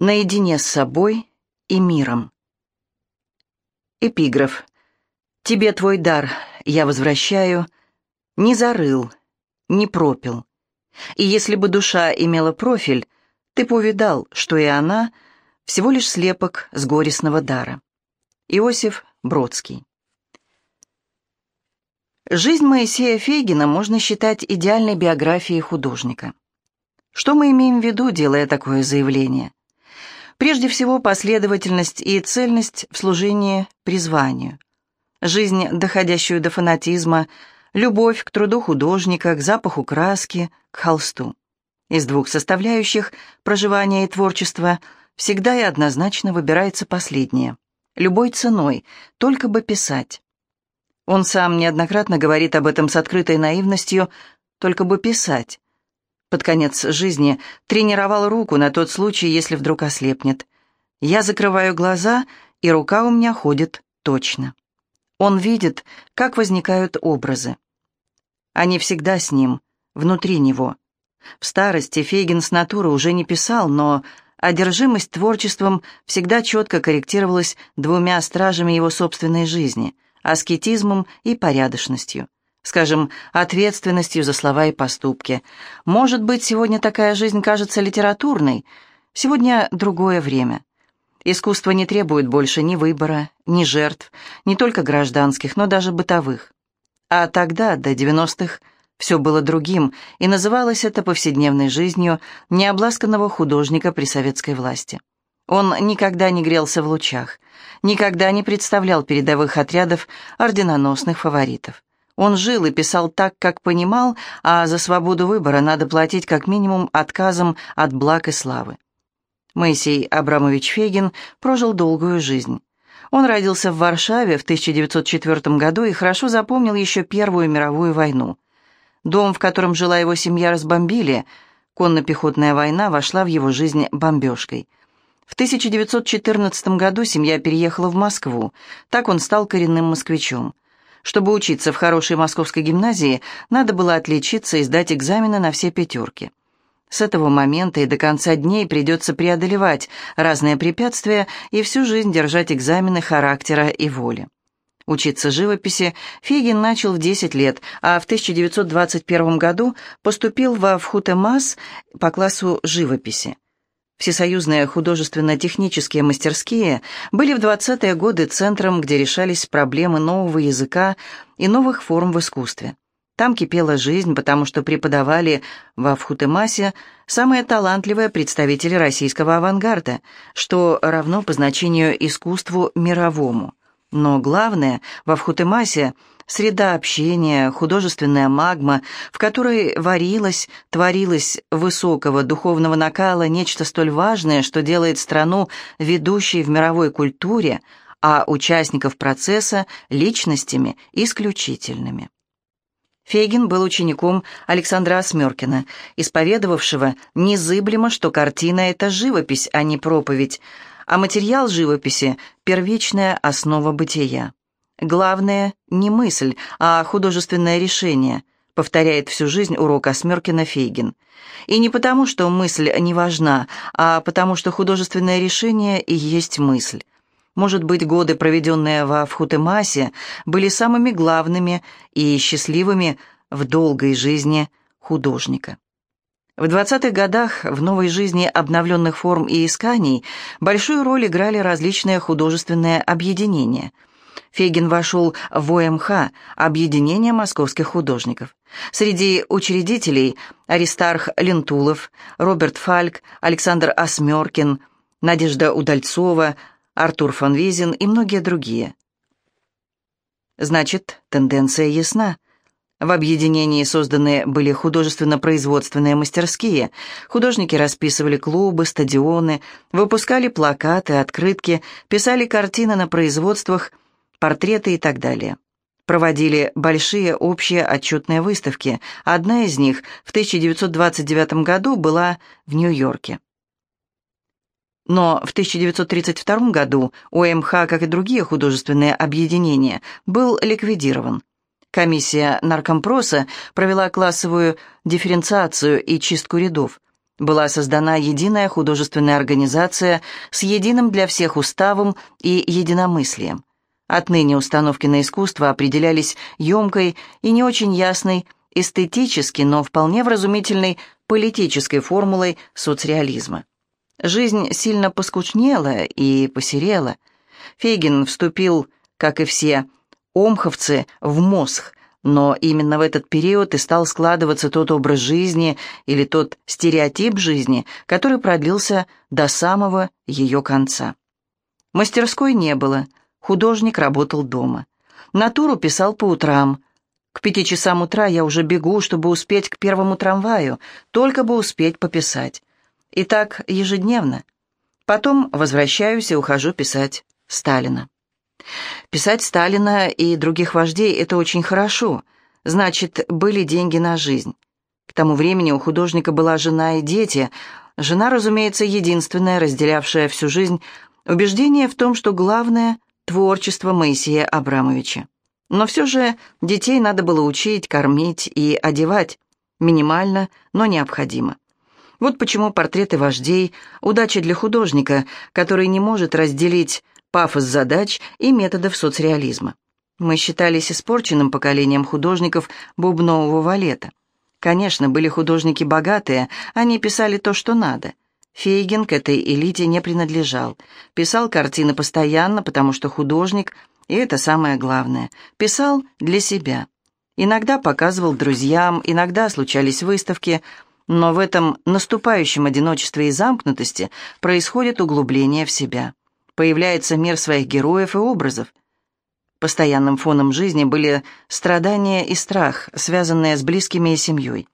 Наедине с собой и миром. Эпиграф. «Тебе твой дар я возвращаю, не зарыл, не пропил. И если бы душа имела профиль, ты повидал, что и она всего лишь слепок с горестного дара». Иосиф Бродский. Жизнь Моисея Фейгина можно считать идеальной биографией художника. Что мы имеем в виду, делая такое заявление? Прежде всего, последовательность и цельность в служении призванию. Жизнь, доходящую до фанатизма, любовь к труду художника, к запаху краски, к холсту. Из двух составляющих проживания и творчества всегда и однозначно выбирается последнее. Любой ценой, только бы писать. Он сам неоднократно говорит об этом с открытой наивностью, только бы писать под конец жизни тренировал руку на тот случай, если вдруг ослепнет. Я закрываю глаза, и рука у меня ходит точно. Он видит, как возникают образы. Они всегда с ним, внутри него. В старости Фейгин с натуры уже не писал, но одержимость творчеством всегда четко корректировалась двумя стражами его собственной жизни – аскетизмом и порядочностью скажем, ответственностью за слова и поступки. Может быть, сегодня такая жизнь кажется литературной, сегодня другое время. Искусство не требует больше ни выбора, ни жертв, не только гражданских, но даже бытовых. А тогда, до 90-х, все было другим, и называлось это повседневной жизнью необласканного художника при советской власти. Он никогда не грелся в лучах, никогда не представлял передовых отрядов орденоносных фаворитов. Он жил и писал так, как понимал, а за свободу выбора надо платить как минимум отказом от благ и славы. Моисей Абрамович Фегин прожил долгую жизнь. Он родился в Варшаве в 1904 году и хорошо запомнил еще Первую мировую войну. Дом, в котором жила его семья, разбомбили. Конно-пехотная война вошла в его жизнь бомбежкой. В 1914 году семья переехала в Москву. Так он стал коренным москвичом. Чтобы учиться в хорошей московской гимназии, надо было отличиться и сдать экзамены на все пятерки. С этого момента и до конца дней придется преодолевать разные препятствия и всю жизнь держать экзамены характера и воли. Учиться живописи Фегин начал в 10 лет, а в 1921 году поступил во Вхутемас по классу живописи. Всесоюзные художественно-технические мастерские были в 20-е годы центром, где решались проблемы нового языка и новых форм в искусстве. Там кипела жизнь, потому что преподавали во Вхутемасе самые талантливые представители российского авангарда, что равно по значению искусству мировому. Но главное, во Вхутемасе среда общения, художественная магма, в которой варилось, творилось высокого духовного накала нечто столь важное, что делает страну ведущей в мировой культуре, а участников процесса – личностями исключительными. Фейгин был учеником Александра Осмеркина, исповедовавшего незыблемо, что картина – это живопись, а не проповедь, а материал живописи – первичная основа бытия. Главное не мысль, а художественное решение, повторяет всю жизнь урок Осмеркина Фейгин. И не потому, что мысль не важна, а потому, что художественное решение и есть мысль. Может быть, годы, проведенные во Вхутемасе, были самыми главными и счастливыми в долгой жизни художника. В 20-х годах в новой жизни обновленных форм и исканий большую роль играли различные художественные объединения – Фейгин вошел в ОМХ, Объединение московских художников. Среди учредителей Аристарх Лентулов, Роберт Фальк, Александр Осмеркин, Надежда Удальцова, Артур фон Визин и многие другие. Значит, тенденция ясна. В объединении созданы были художественно-производственные мастерские. Художники расписывали клубы, стадионы, выпускали плакаты, открытки, писали картины на производствах – портреты и так далее. Проводили большие общие отчетные выставки. Одна из них в 1929 году была в Нью-Йорке. Но в 1932 году ОМХ, как и другие художественные объединения, был ликвидирован. Комиссия наркомпроса провела классовую дифференциацию и чистку рядов. Была создана единая художественная организация с единым для всех уставом и единомыслием. Отныне установки на искусство определялись емкой и не очень ясной, эстетически, но вполне вразумительной политической формулой соцреализма. Жизнь сильно поскучнела и посерела. Фейгин вступил, как и все омховцы, в мозг, но именно в этот период и стал складываться тот образ жизни или тот стереотип жизни, который продлился до самого ее конца. Мастерской не было, художник работал дома. Натуру писал по утрам. К пяти часам утра я уже бегу, чтобы успеть к первому трамваю, только бы успеть пописать. И так ежедневно. Потом возвращаюсь и ухожу писать Сталина. Писать Сталина и других вождей – это очень хорошо. Значит, были деньги на жизнь. К тому времени у художника была жена и дети. Жена, разумеется, единственная, разделявшая всю жизнь, убеждение в том, что главное – творчество Моисея Абрамовича. Но все же детей надо было учить, кормить и одевать. Минимально, но необходимо. Вот почему портреты вождей – удача для художника, который не может разделить пафос задач и методов соцреализма. Мы считались испорченным поколением художников бубнового валета. Конечно, были художники богатые, они писали то, что надо. Фейгин к этой элите не принадлежал. Писал картины постоянно, потому что художник, и это самое главное, писал для себя. Иногда показывал друзьям, иногда случались выставки, но в этом наступающем одиночестве и замкнутости происходит углубление в себя появляется мир своих героев и образов. Постоянным фоном жизни были страдания и страх, связанные с близкими и семьей.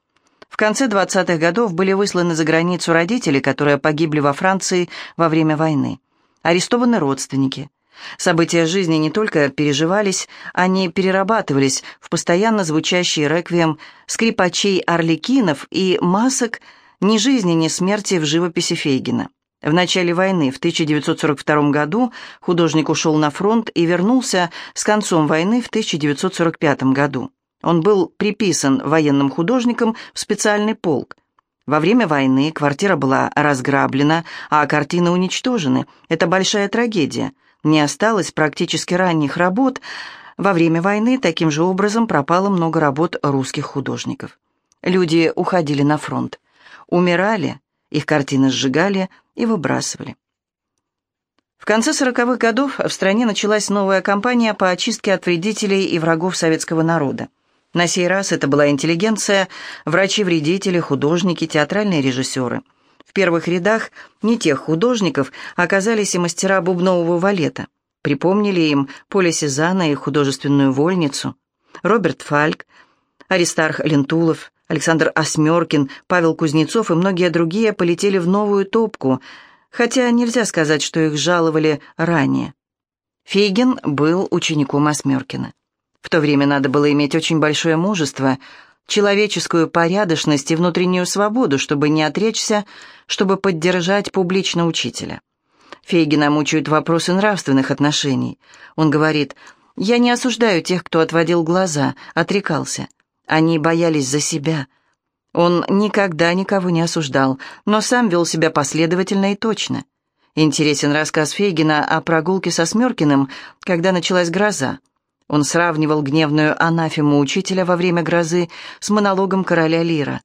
В конце 20-х годов были высланы за границу родители, которые погибли во Франции во время войны. Арестованы родственники. События жизни не только переживались, они перерабатывались в постоянно звучащий реквием скрипачей Орликинов и масок ни жизни, ни смерти в живописи Фейгина. В начале войны, в 1942 году, художник ушел на фронт и вернулся с концом войны в 1945 году. Он был приписан военным художником в специальный полк. Во время войны квартира была разграблена, а картины уничтожены. Это большая трагедия. Не осталось практически ранних работ. Во время войны таким же образом пропало много работ русских художников. Люди уходили на фронт. Умирали, их картины сжигали и выбрасывали. В конце 40-х годов в стране началась новая кампания по очистке от вредителей и врагов советского народа. На сей раз это была интеллигенция, врачи-вредители, художники, театральные режиссеры. В первых рядах не тех художников оказались и мастера бубнового валета. Припомнили им Поля Сезана и художественную вольницу. Роберт Фальк, Аристарх Лентулов, Александр Осмеркин, Павел Кузнецов и многие другие полетели в новую топку, хотя нельзя сказать, что их жаловали ранее. Фейгин был учеником Осмеркина. В то время надо было иметь очень большое мужество, человеческую порядочность и внутреннюю свободу, чтобы не отречься, чтобы поддержать публично учителя. Фейгина мучают вопросы нравственных отношений. Он говорит, «Я не осуждаю тех, кто отводил глаза, отрекался. Они боялись за себя. Он никогда никого не осуждал, но сам вел себя последовательно и точно. Интересен рассказ Фейгина о прогулке со Смеркиным, когда началась гроза. Он сравнивал гневную анафему учителя во время грозы с монологом короля Лира.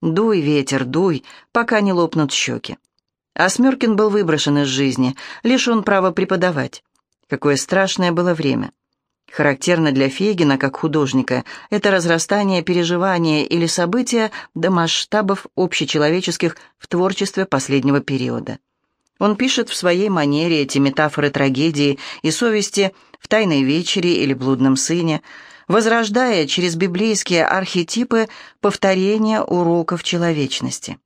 «Дуй, ветер, дуй, пока не лопнут щеки». А Смеркин был выброшен из жизни, лишен права преподавать. Какое страшное было время. Характерно для Фейгина, как художника, это разрастание переживания или события до масштабов общечеловеческих в творчестве последнего периода. Он пишет в своей манере эти метафоры трагедии и совести в «Тайной вечере» или «Блудном сыне», возрождая через библейские архетипы повторения уроков человечности.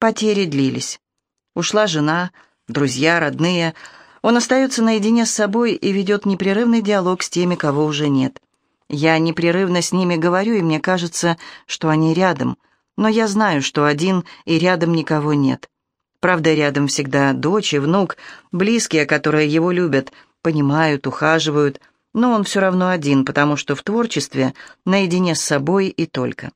Потери длились. Ушла жена, друзья, родные – он остается наедине с собой и ведет непрерывный диалог с теми, кого уже нет. Я непрерывно с ними говорю, и мне кажется, что они рядом, но я знаю, что один и рядом никого нет. Правда, рядом всегда дочь и внук, близкие, которые его любят, понимают, ухаживают, но он все равно один, потому что в творчестве наедине с собой и только.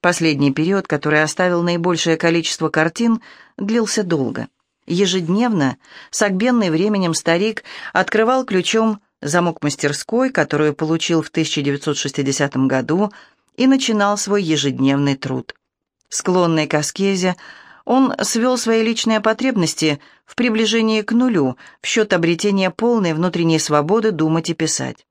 Последний период, который оставил наибольшее количество картин, длился долго. Ежедневно согбенный временем старик открывал ключом замок мастерской, которую получил в 1960 году, и начинал свой ежедневный труд. Склонный к аскезе, он свел свои личные потребности в приближении к нулю в счет обретения полной внутренней свободы думать и писать.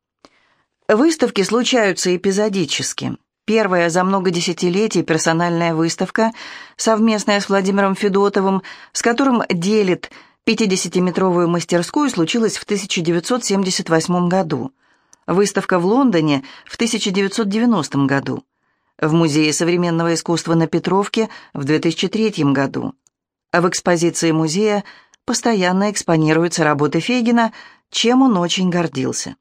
Выставки случаются эпизодически. Первая за много десятилетий персональная выставка, совместная с Владимиром Федотовым, с которым делит 50-метровую мастерскую, случилась в 1978 году. Выставка в Лондоне в 1990 году. В Музее современного искусства на Петровке в 2003 году. А в экспозиции музея постоянно экспонируются работы Фейгина, чем он очень гордился.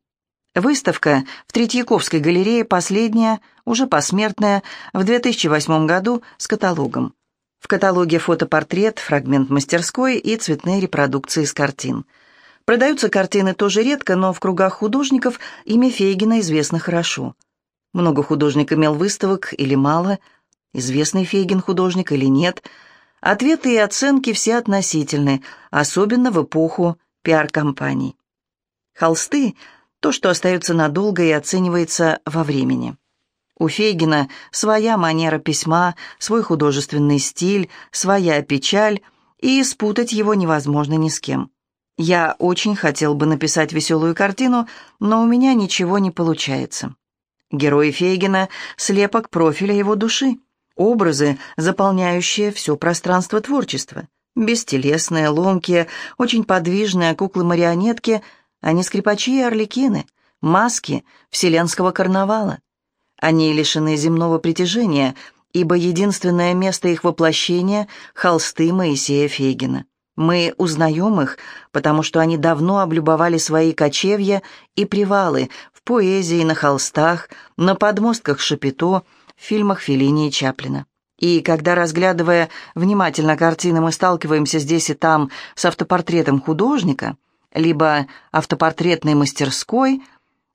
Выставка в Третьяковской галерее последняя, уже посмертная, в 2008 году с каталогом. В каталоге фотопортрет, фрагмент мастерской и цветные репродукции с картин. Продаются картины тоже редко, но в кругах художников имя Фейгина известно хорошо. Много художник имел выставок или мало, известный Фейгин художник или нет. Ответы и оценки все относительны, особенно в эпоху пиар-компаний. Холсты – то, что остается надолго и оценивается во времени. У Фейгина своя манера письма, свой художественный стиль, своя печаль, и спутать его невозможно ни с кем. Я очень хотел бы написать веселую картину, но у меня ничего не получается. Герои Фейгина — слепок профиля его души, образы, заполняющие все пространство творчества. Бестелесные, ломкие, очень подвижные куклы-марионетки — они скрипачи и орликины, маски вселенского карнавала. Они лишены земного притяжения, ибо единственное место их воплощения — холсты Моисея Фейгина. Мы узнаем их, потому что они давно облюбовали свои кочевья и привалы в поэзии, на холстах, на подмостках Шапито, в фильмах Феллини и Чаплина. И когда, разглядывая внимательно картины, мы сталкиваемся здесь и там с автопортретом художника — либо автопортретной мастерской,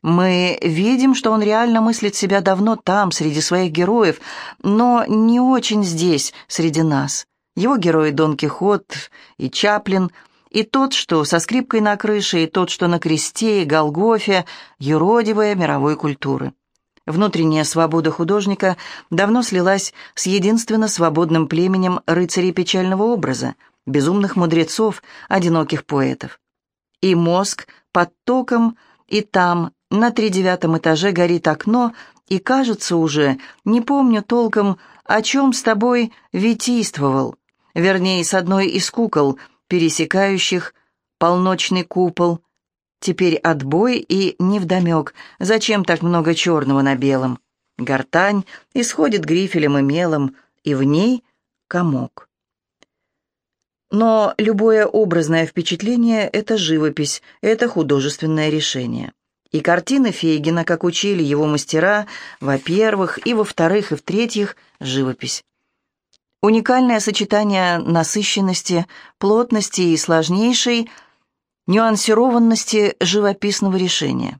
мы видим, что он реально мыслит себя давно там, среди своих героев, но не очень здесь, среди нас. Его герои Дон Кихот и Чаплин, и тот, что со скрипкой на крыше, и тот, что на кресте и Голгофе, юродивая мировой культуры. Внутренняя свобода художника давно слилась с единственно свободным племенем рыцарей печального образа, безумных мудрецов, одиноких поэтов и мозг под током, и там, на тридевятом этаже, горит окно, и, кажется, уже, не помню толком, о чем с тобой витийствовал, вернее, с одной из кукол, пересекающих полночный купол. Теперь отбой и невдомек, зачем так много черного на белом. Гортань исходит грифелем и мелом, и в ней комок. Но любое образное впечатление — это живопись, это художественное решение. И картины Фейгина, как учили его мастера, во-первых, и во-вторых, и в-третьих, живопись. Уникальное сочетание насыщенности, плотности и сложнейшей нюансированности живописного решения.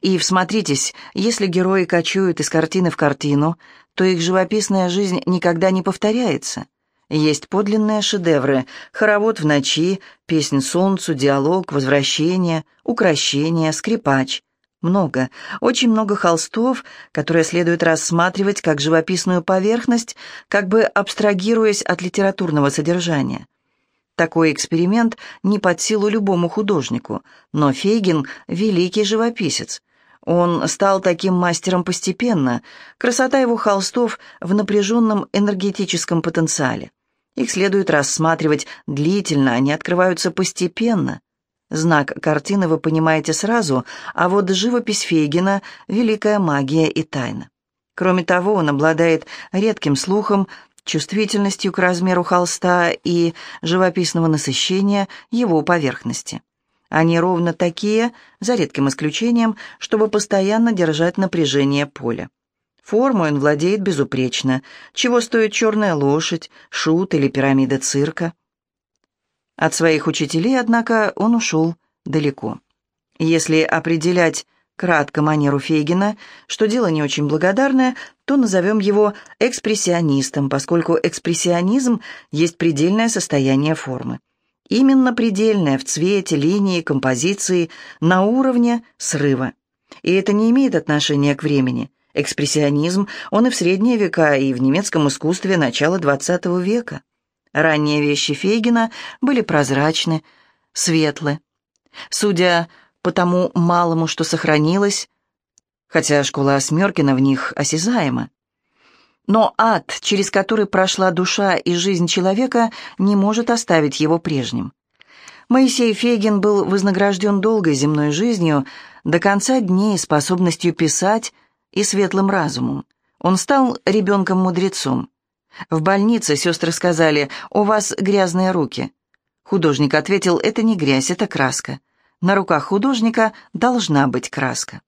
И всмотритесь, если герои кочуют из картины в картину, то их живописная жизнь никогда не повторяется — есть подлинные шедевры «Хоровод в ночи», «Песнь солнцу», «Диалог», «Возвращение», «Укращение», «Скрипач». Много, очень много холстов, которые следует рассматривать как живописную поверхность, как бы абстрагируясь от литературного содержания. Такой эксперимент не под силу любому художнику, но Фейгин — великий живописец. Он стал таким мастером постепенно, красота его холстов в напряженном энергетическом потенциале. Их следует рассматривать длительно, они открываются постепенно. Знак картины вы понимаете сразу, а вот живопись Фейгина — великая магия и тайна. Кроме того, он обладает редким слухом, чувствительностью к размеру холста и живописного насыщения его поверхности. Они ровно такие, за редким исключением, чтобы постоянно держать напряжение поля. Формой он владеет безупречно, чего стоит черная лошадь, шут или пирамида цирка. От своих учителей, однако, он ушел далеко. Если определять кратко манеру Фейгина, что дело не очень благодарное, то назовем его экспрессионистом, поскольку экспрессионизм есть предельное состояние формы. Именно предельное в цвете, линии, композиции, на уровне срыва. И это не имеет отношения к времени. Экспрессионизм, он и в средние века, и в немецком искусстве начала XX века. Ранние вещи Фейгина были прозрачны, светлы. Судя по тому малому, что сохранилось, хотя школа Осмеркина в них осязаема. Но ад, через который прошла душа и жизнь человека, не может оставить его прежним. Моисей Фейгин был вознагражден долгой земной жизнью, до конца дней способностью писать и светлым разумом. Он стал ребенком-мудрецом. В больнице сестры сказали «У вас грязные руки». Художник ответил «Это не грязь, это краска». На руках художника должна быть краска.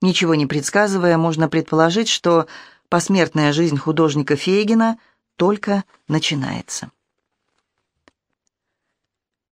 Ничего не предсказывая, можно предположить, что посмертная жизнь художника Фейгина только начинается.